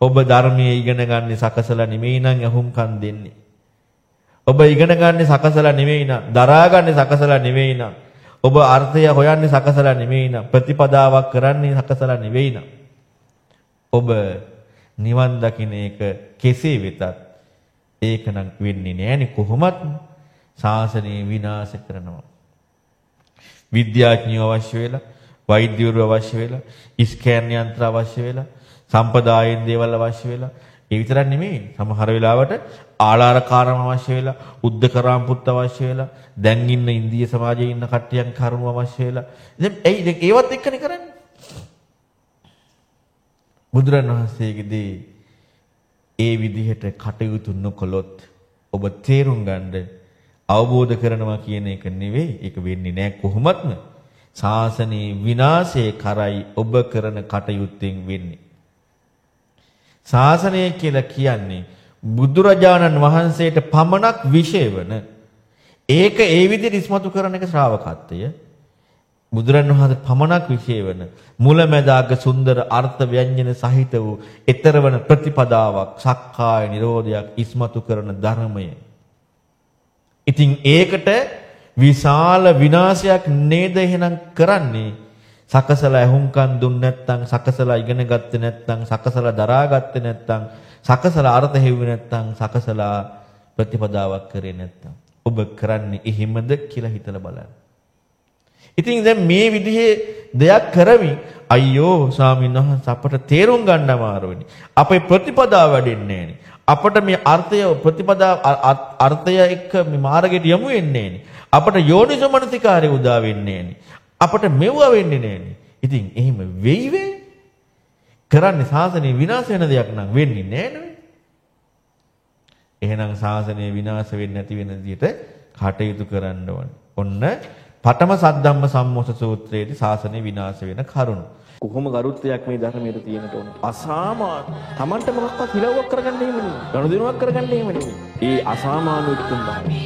ඔබ ධර්මයේ ඉගෙන ගන්න සකසලා නෙමෙයි නම් යහුම්කන් දෙන්නේ. ඔබ ඉගෙන ගන්න සකසලා නෙමෙයි නම් දරා ගන්න සකසලා නෙමෙයි නම් ඔබ අර්ථය හොයන්නේ සකසලා නෙමෙයි නම් ප්‍රතිපදාවක් කරන්නේ සකසලා නෙවෙයි නම් ඔබ නිවන් දකින්න එක කෙසේ වෙතත් ඒක නම් වෙන්නේ නෑනේ කොහොමත් ශාසනය විනාශ කරනවා විද්‍යාඥයෝ අවශ්‍ය වෙලා වෛද්‍යවරු අවශ්‍ය වෙලා ස්කෑන් යන්ත්‍ර අවශ්‍ය වෙලා සම්පදායෙන් දේවල් අවශ්‍ය වෙලා. ඒ විතරක් නෙමෙයි සමහර වෙලාවට ආලාරකාරම අවශ්‍ය වෙලා උද්දකරාම් පුත් අවශ්‍ය වෙලා දැන් ඉන්න ඉන්දිය සමාජයේ ඉන්න කට්ටියන් කරුණු අවශ්‍ය වෙලා. දැන් ඇයි දැන් ඒවත් එක්කනේ කරන්නේ. බුදුරණවහන්සේගේදී ඒ විදිහට කටයුතු නොකළොත් ඔබ තේරුම් ගන්න අවබෝධ කරනවා කියන එක නෙවෙයි ඒක වෙන්නේ නැහැ කොහොමත්ම. ශාසනයේ විනාශය කරයි ඔබ කරන කටයුත්තෙන් වෙන්නේ. ශාසනය කියලා කියන්නේ බුදුරජාණන් වහන්සේට පමණක් විශේෂ වන ඒක ඒ විදිහට ඉස්මතු කරන එක ශ්‍රාවකත්වය බුදුරන් වහන්සේ පමණක් විශේෂ වන මුලැමැදාග සුන්දර අර්ථ ව්‍යංජන සහිත වූ ඊතරවන ප්‍රතිපදාවක් සක්කාය නිරෝධයක් ඉස්මතු කරන ධර්මය. ඉතින් ඒකට විශාල විනාශයක් නේද එහෙනම් කරන්නේ සකසලා ඇහුම්කන් දුන්න නැත්නම් සකසලා ඉගෙන ගත්තේ නැත්නම් සකසලා දරා ගත්තේ නැත්නම් සකසලා අර්ථ හෙව්වේ නැත්නම් සකසලා ප්‍රතිපදාවක් කරේ නැත්නම් ඔබ කරන්නේ එහෙමද කියලා හිතලා බලන්න. ඉතින් දැන් මේ විදිහේ දෙයක් කරමින් අයියෝ ස්වාමීන් වහන්සේ අපට තේරුම් ගන්න අමාරුවෙනි. අපේ ප්‍රතිපදාව වැඩෙන්නේ අපට මේ අර්ථය ප්‍රතිපදා අර්ථය එක්ක මේ මාර්ගයට යමු වෙන්නේ අපට යෝනිසමනසිකාරය උදා වෙන්නේ අපට මෙව්ව වෙන්නේ නෑනේ. ඉතින් එහෙම වෙයි වේ. කරන්නේ සාසනය විනාශ වෙන දෙයක් නම් වෙන්නේ නෑ නේ. එහෙනම් සාසනය විනාශ වෙන්නේ නැති වෙන විදිහට කටයුතු කරන්න ඕනේ. ඔන්න පඨම සද්ධම්ම සම්මෝස සූත්‍රයේදී ශාසනය විනාශ වෙන කරුණු. කොහොම ගරුත්වයක් මේ ධර්මයේ තියෙනට ඕන. අසාමාන්‍ය. Tamanට මොකක්වත් හිලව්වක් කරගන්න එහෙම නෙමෙයි. ගනුදෙනුවක් කරගන්න එහෙම නෙමෙයි. ඒ අසාමාන්‍ය උත්තුම් භාවය.